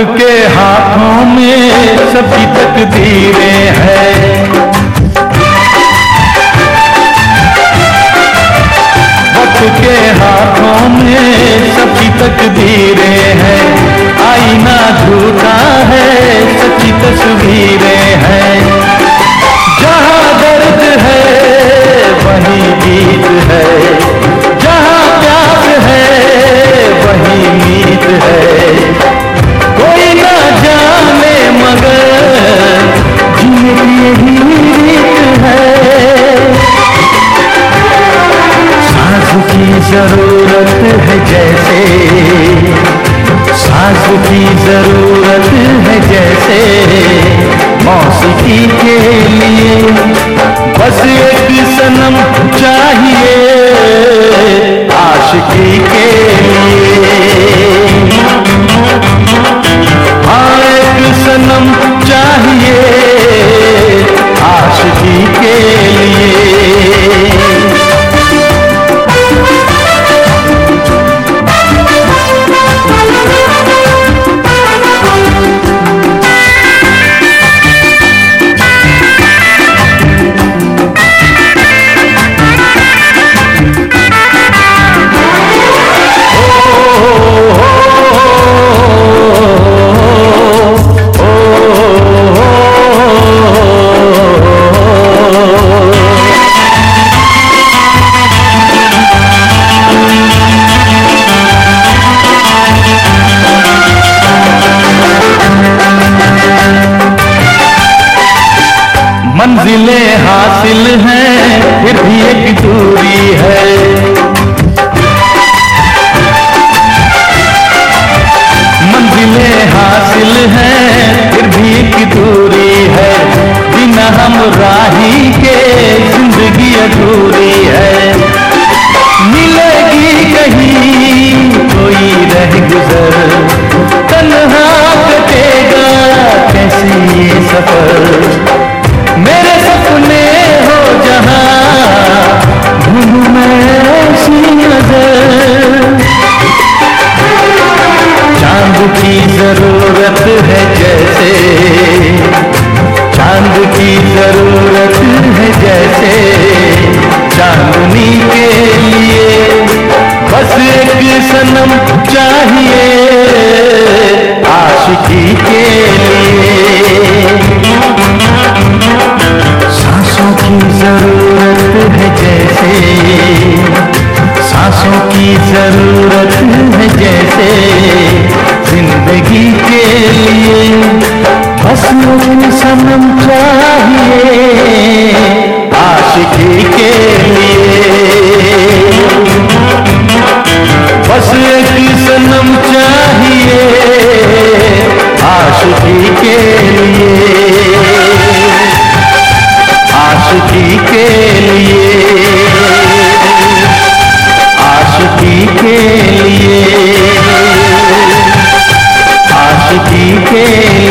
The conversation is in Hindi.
हाथों में सभी तकदीरें हैं। वक्त के हाथों में ज़रूरत है जैसे मौसीकी के लिए। बस एक सनम मंजिलें हासिल हैं फिर भी एक दूरी है। ज़रूरत है जैसे ज़िंदगी के लिए। बस मुझे सनम चाहिए आशिकी के लिए। बस एक सनम चाहिए आशिकी के लिए। आशिकी के लिए। के लिए। आशिकी के लिए